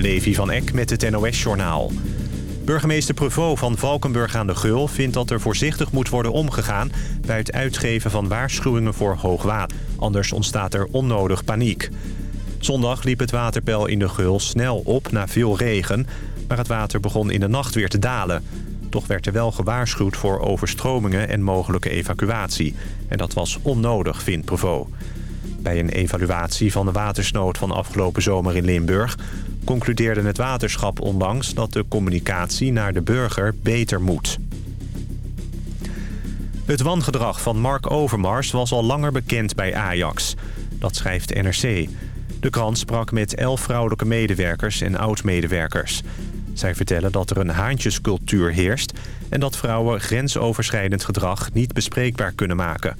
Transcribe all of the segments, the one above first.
Levi van Eck met het NOS-journaal. Burgemeester Prevot van Valkenburg aan de Geul vindt dat er voorzichtig moet worden omgegaan... bij het uitgeven van waarschuwingen voor hoogwater. Anders ontstaat er onnodig paniek. Zondag liep het waterpeil in de Geul snel op na veel regen... maar het water begon in de nacht weer te dalen. Toch werd er wel gewaarschuwd voor overstromingen en mogelijke evacuatie. En dat was onnodig, vindt Prevot. Bij een evaluatie van de watersnood van afgelopen zomer in Limburg... concludeerde het waterschap onlangs dat de communicatie naar de burger beter moet. Het wangedrag van Mark Overmars was al langer bekend bij Ajax. Dat schrijft NRC. De krant sprak met elf vrouwelijke medewerkers en oud-medewerkers. Zij vertellen dat er een haantjescultuur heerst... en dat vrouwen grensoverschrijdend gedrag niet bespreekbaar kunnen maken...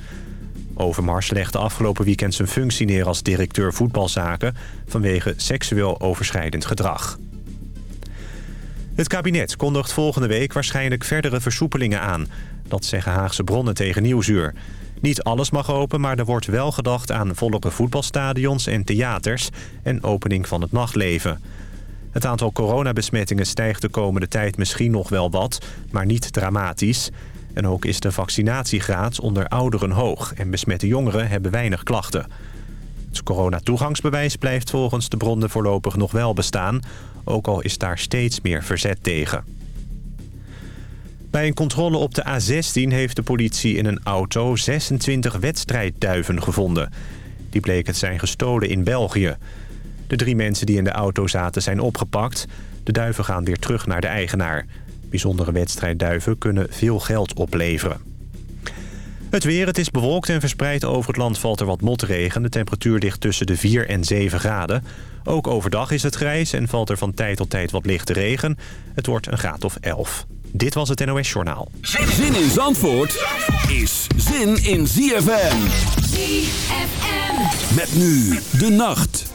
Overmars legde afgelopen weekend zijn functie neer als directeur voetbalzaken... vanwege seksueel overschrijdend gedrag. Het kabinet kondigt volgende week waarschijnlijk verdere versoepelingen aan. Dat zeggen Haagse bronnen tegen Nieuwsuur. Niet alles mag open, maar er wordt wel gedacht aan vollere voetbalstadions en theaters... en opening van het nachtleven. Het aantal coronabesmettingen stijgt de komende tijd misschien nog wel wat, maar niet dramatisch... En ook is de vaccinatiegraad onder ouderen hoog... en besmette jongeren hebben weinig klachten. Het coronatoegangsbewijs blijft volgens de bronnen voorlopig nog wel bestaan... ook al is daar steeds meer verzet tegen. Bij een controle op de A16 heeft de politie in een auto 26 wedstrijdduiven gevonden. Die bleken het zijn gestolen in België. De drie mensen die in de auto zaten zijn opgepakt. De duiven gaan weer terug naar de eigenaar. Bijzondere wedstrijdduiven kunnen veel geld opleveren. Het weer, het is bewolkt en verspreid over het land valt er wat motregen. De temperatuur ligt tussen de 4 en 7 graden. Ook overdag is het grijs en valt er van tijd tot tijd wat lichte regen. Het wordt een graad of 11. Dit was het NOS Journaal. Zin in Zandvoort is zin in ZFM. ZFM. Met nu de nacht.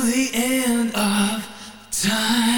the end of time.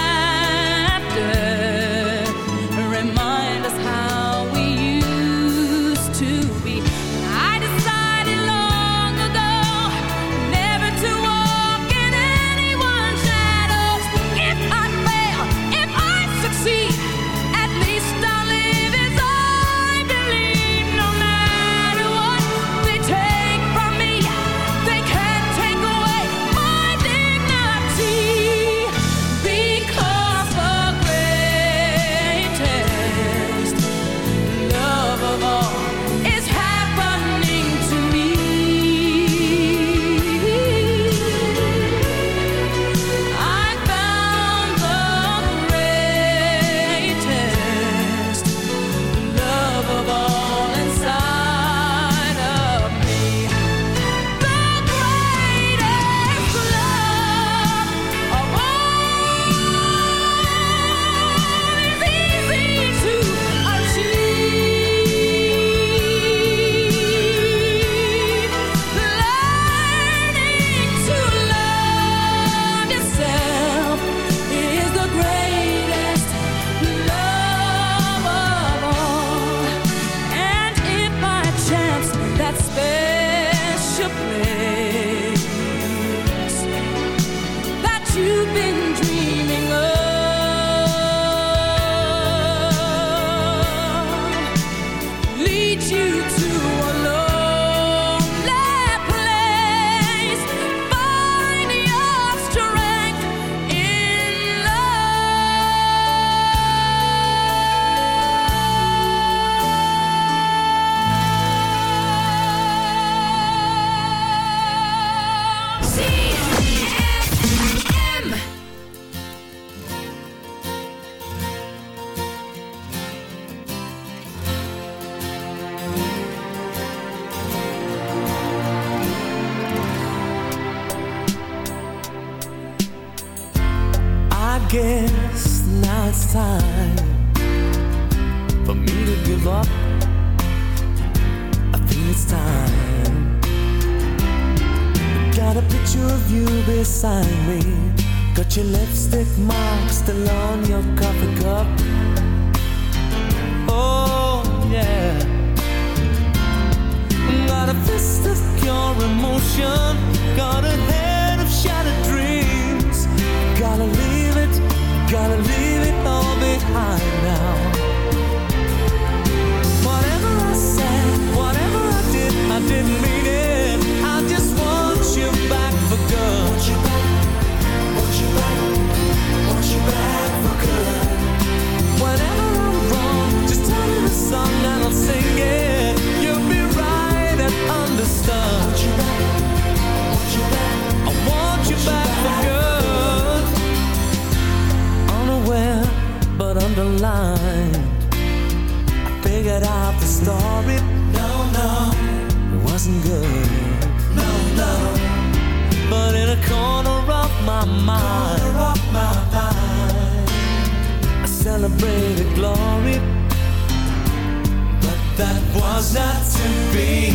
was not to be.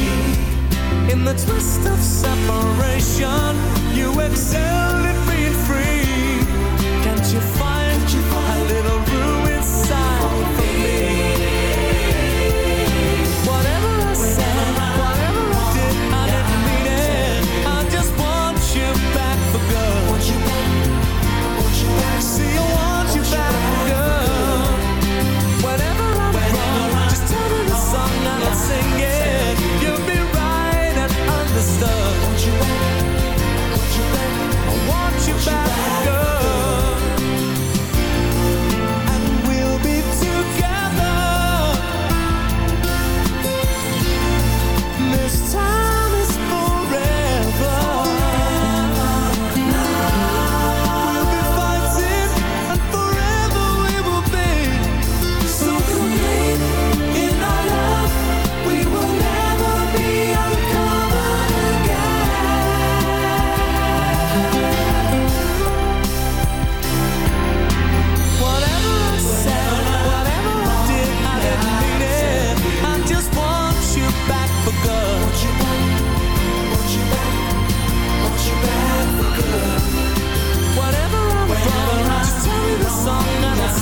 In the twist of separation, you excelled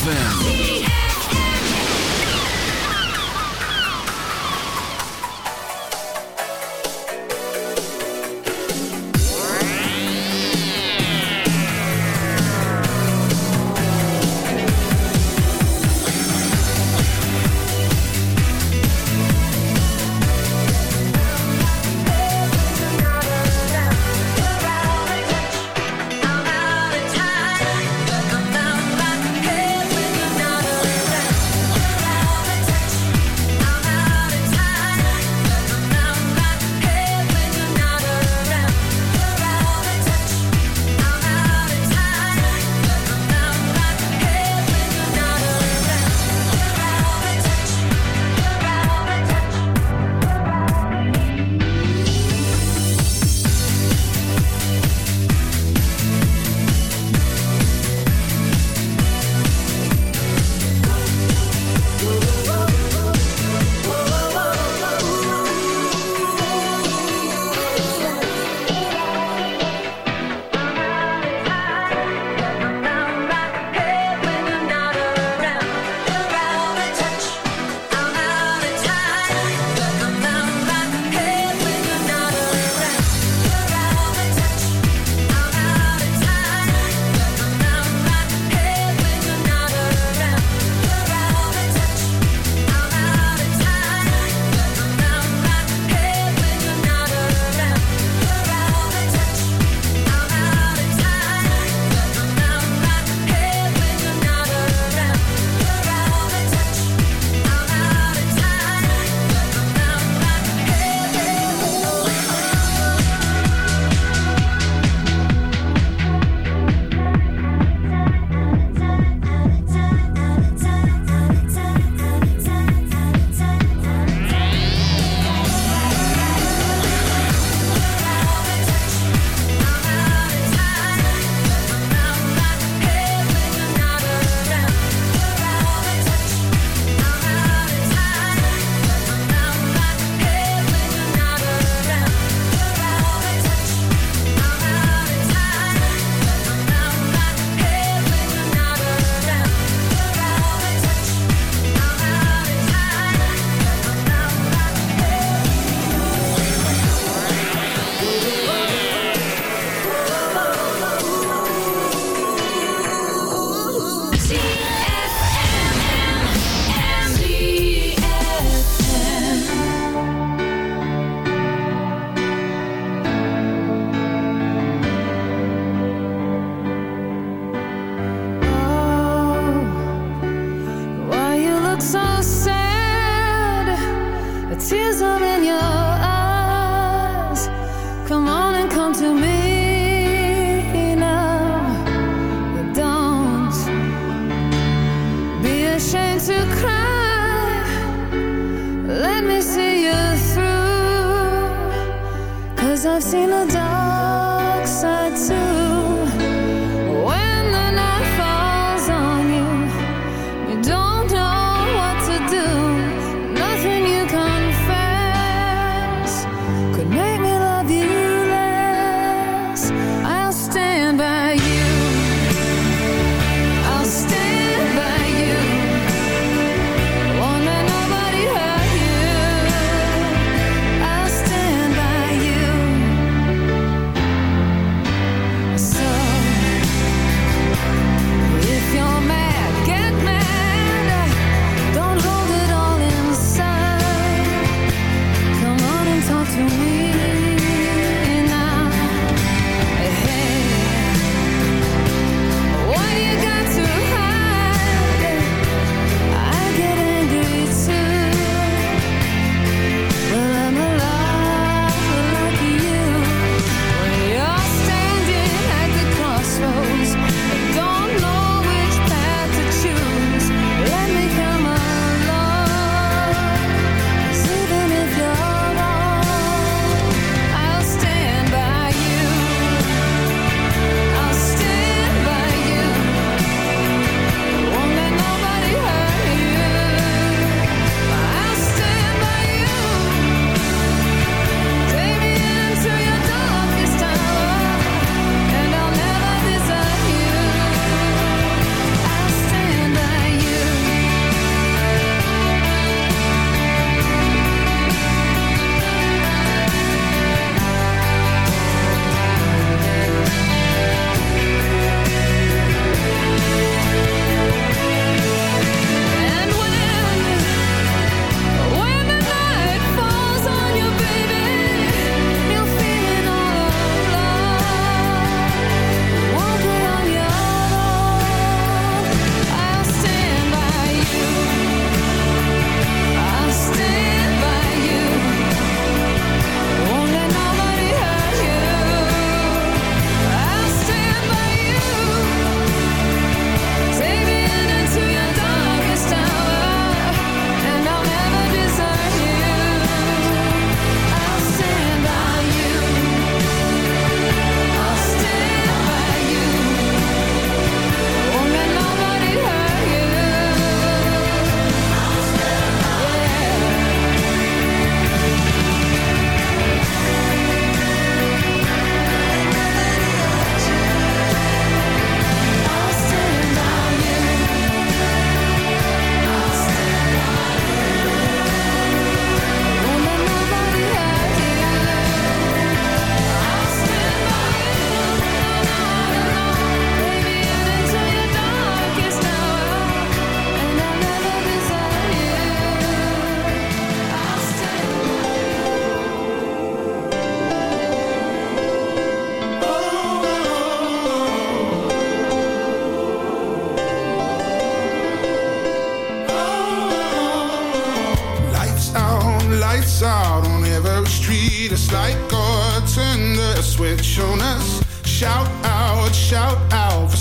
ZFM. seen a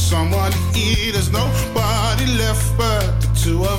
someone eat. There's nobody left but the two of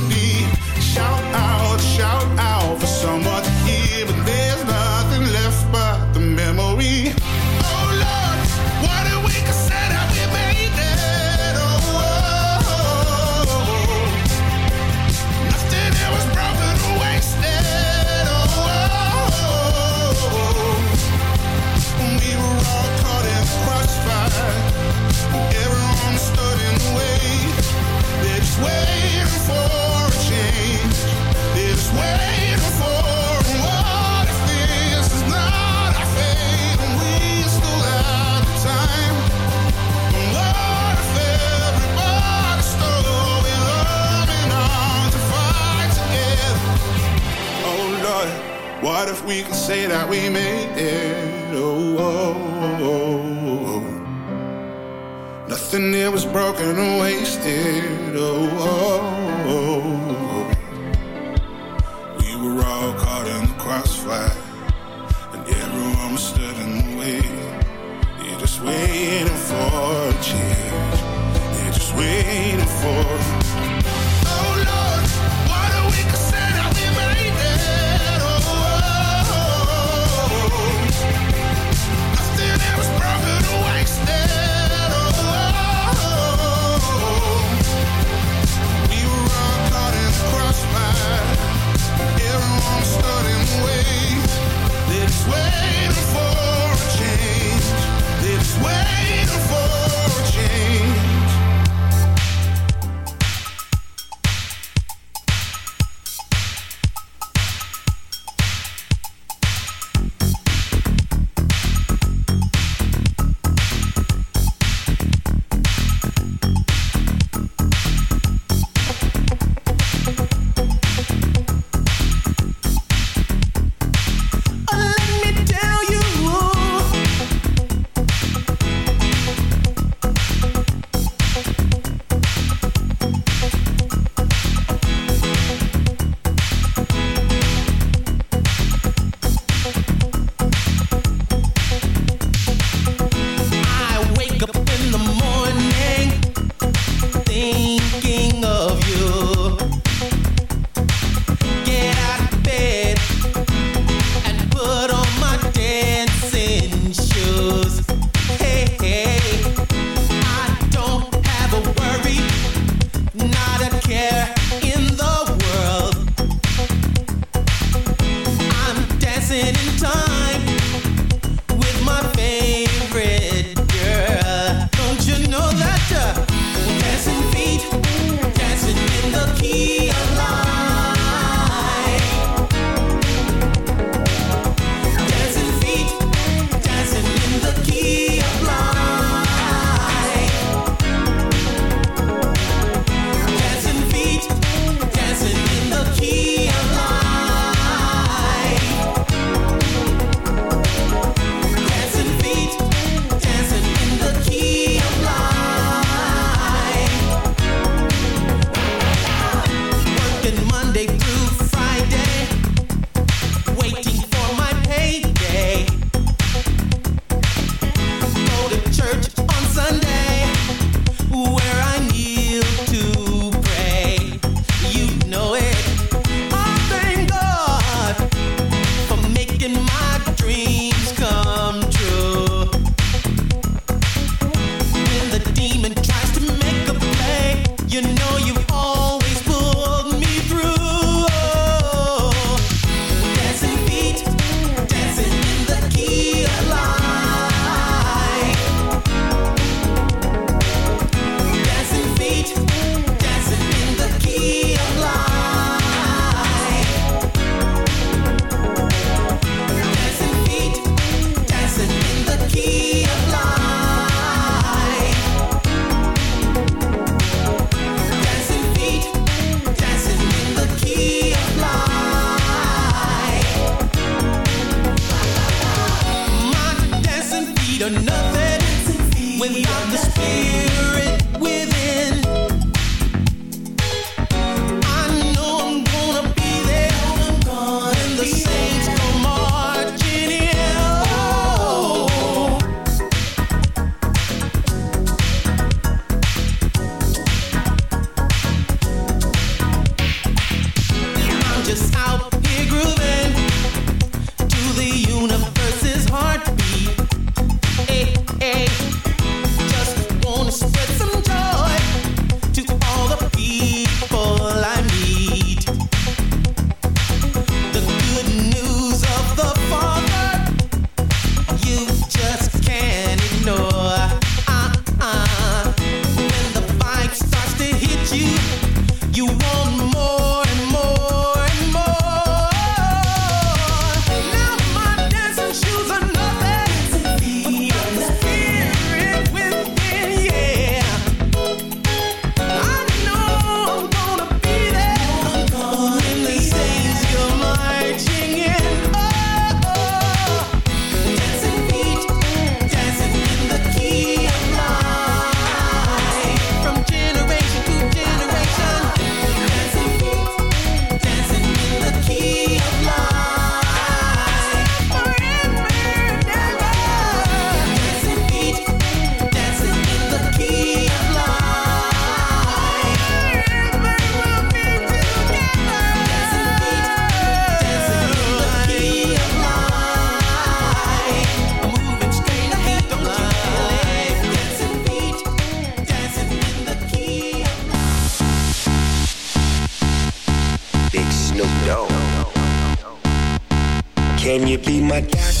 That we made it. Oh, oh, oh, oh, oh. nothing here was broken or wasted. Oh, oh, oh, oh, we were all caught in the crossfire, and everyone was stood in the way. You're just waiting for a change. You're just waiting for. my gosh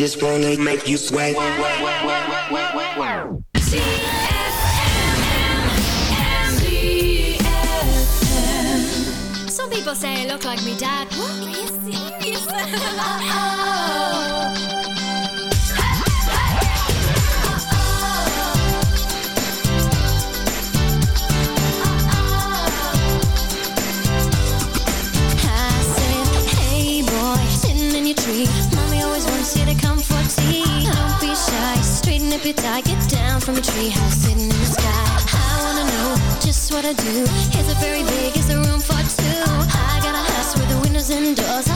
Just wanna make you sweat. Some people say I look like me dad. What? Are you serious? oh. from a treehouse sitting in the sky. I wanna know just what I do. Is it very big? Is there room for two? I got a house with windows and doors.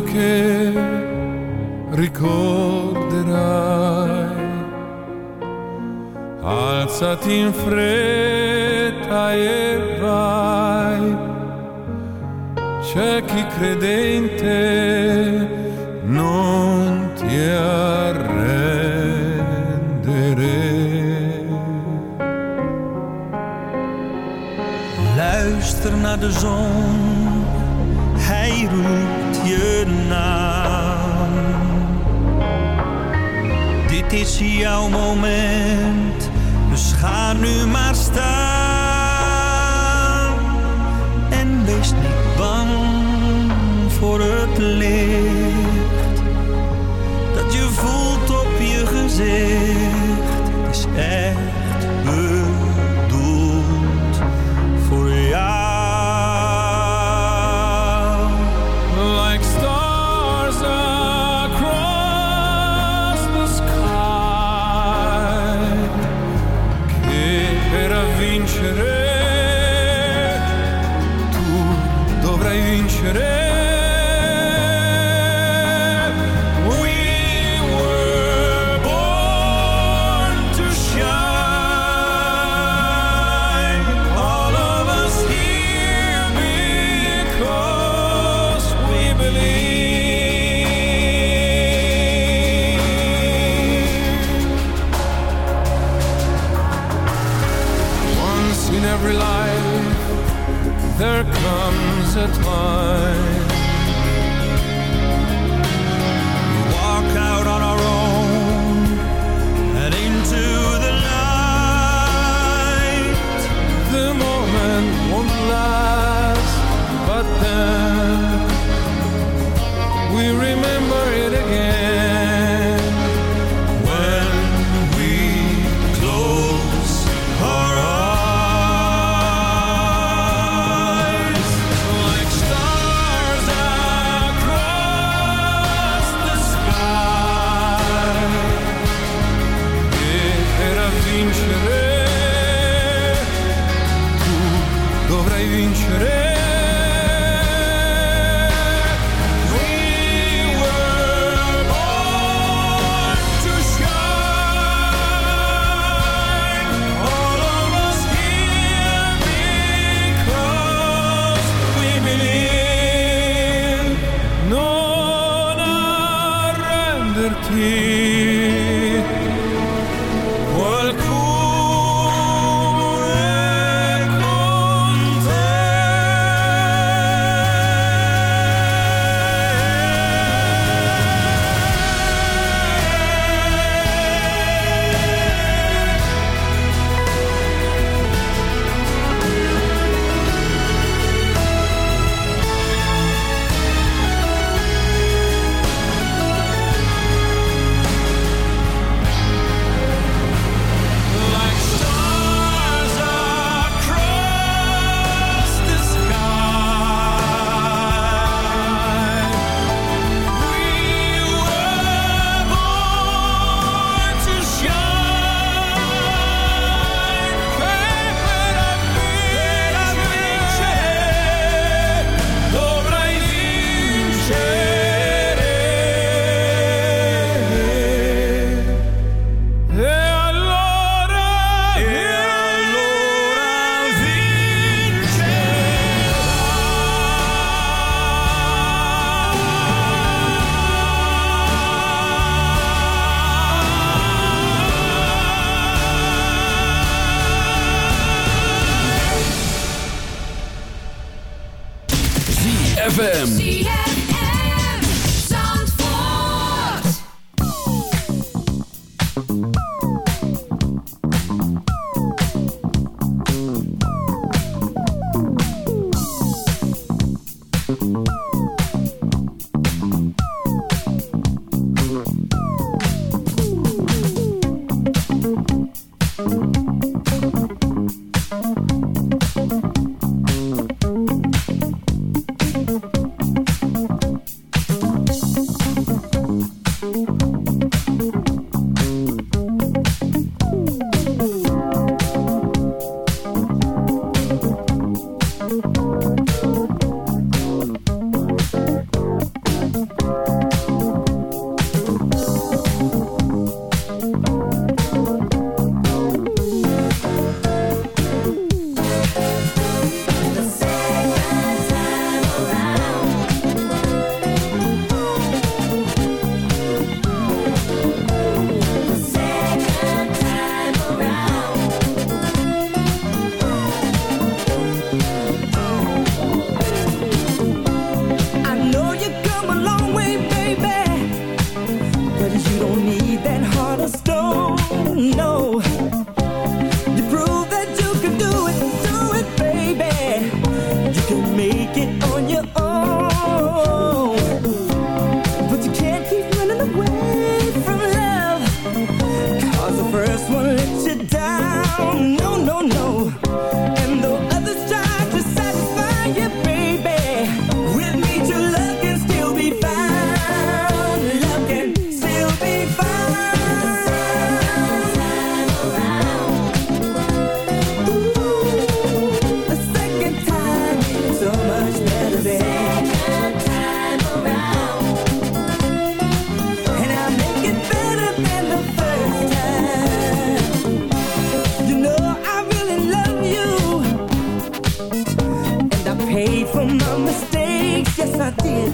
look at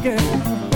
Girl.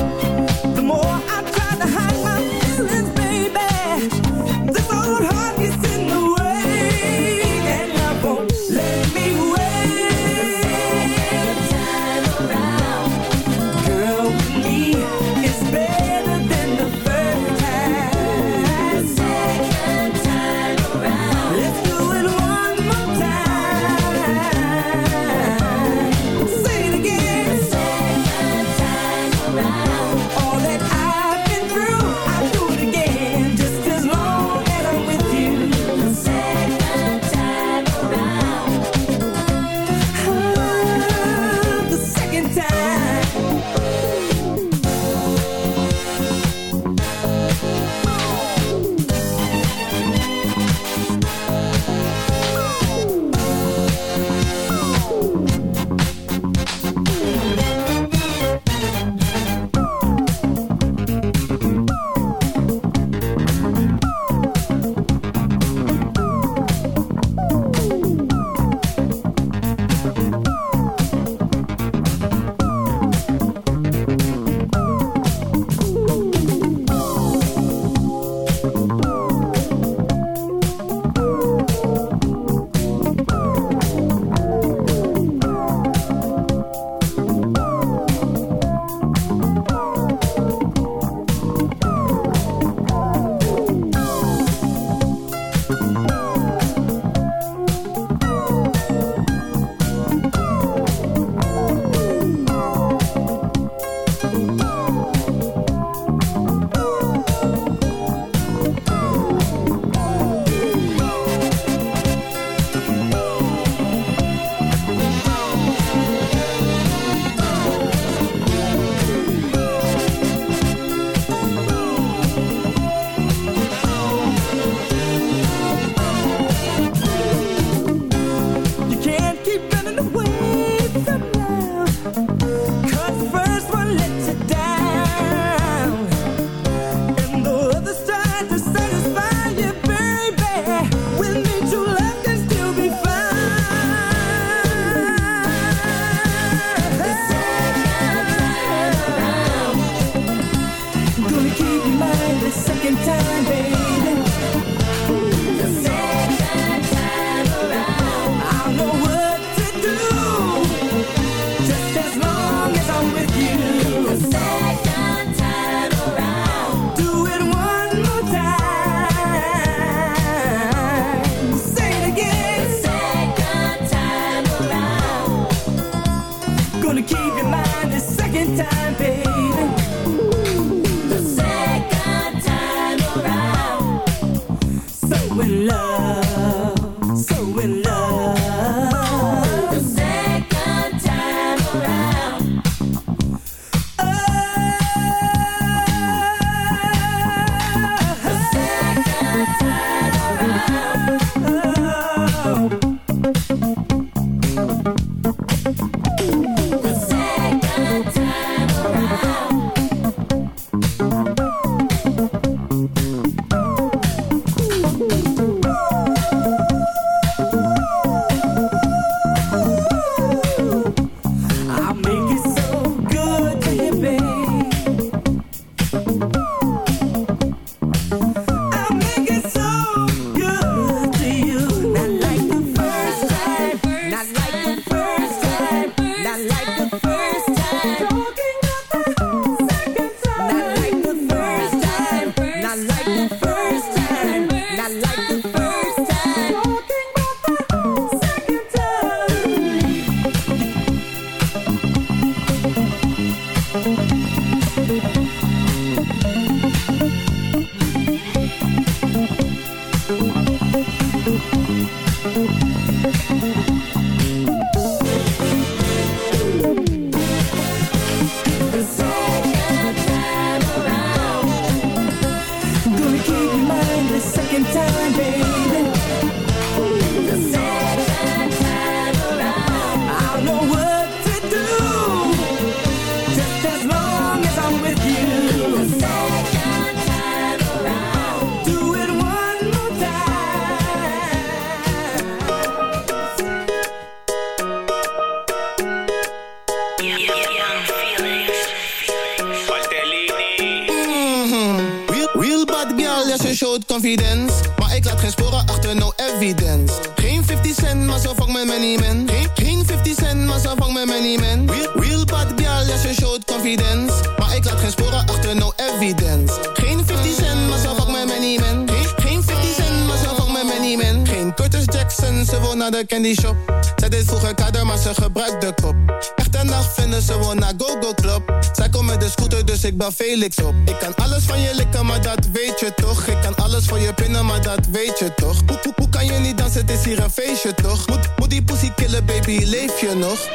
Dat weet je toch. Ik kan alles van je pinnen, maar dat weet je toch. Hoe, hoe, hoe kan je niet dansen, het is hier een feestje toch? Moet, moet die pussy killen, baby, leef je nog?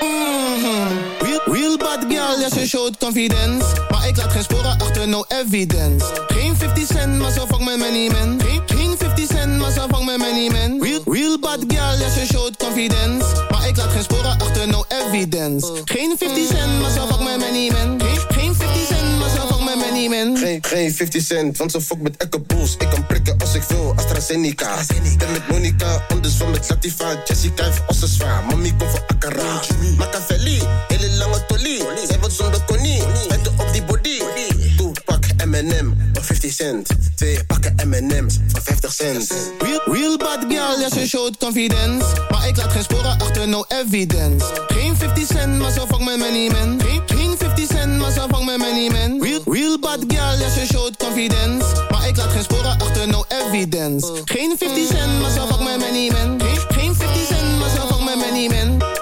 Mm real, real bad girl, ja, ze showt confidence. Maar ik laat geen sporen achter, no evidence. Geen 50 cent, maar zo vang mijn money man. Geen, geen 50 cent, maar zo vang mijn money man. Real, real bad girl, ja, ze showt confidence. Maar ik laat geen sporen achter, no evidence. Geen 50 cent, maar zo vang mijn money man. Geen, geen 50 cent, want ze fuck met Bulls. Ik kan prikken als ik wil, AstraZeneca. Ben met Monica, anders van met Latifa. Jessica heeft ossen zwaar, mami komt voor Akara. Machiavelli, hele lange tolie. Zij wordt zonder konie, spijten op die body. Toe, pak M&M, voor 50 cent. Twee pakken M&M's, voor 50 cent. Real, real bad girl, ja ze showt confidence. Maar ik laat geen sporen achter, no evidence. Geen 50 cent, maar zo fuck met money man. Geen, geen 50 cent, maar zo fuck met money man. Real, real bad girl, ja ze showt confidence. Maar ik laat geen sporen achter, no evidence. Geen 50 cent, maar zo fuck met money man. Geen, geen 50 cent, maar zo fuck met money man.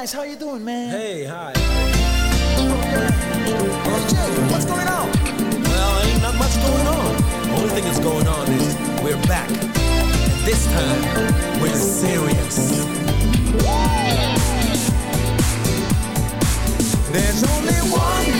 guys. How you doing, man? Hey, hi. Oh, what's going on? Well, ain't not much going on. Only thing that's going on is we're back. And this time, we're serious. There's only one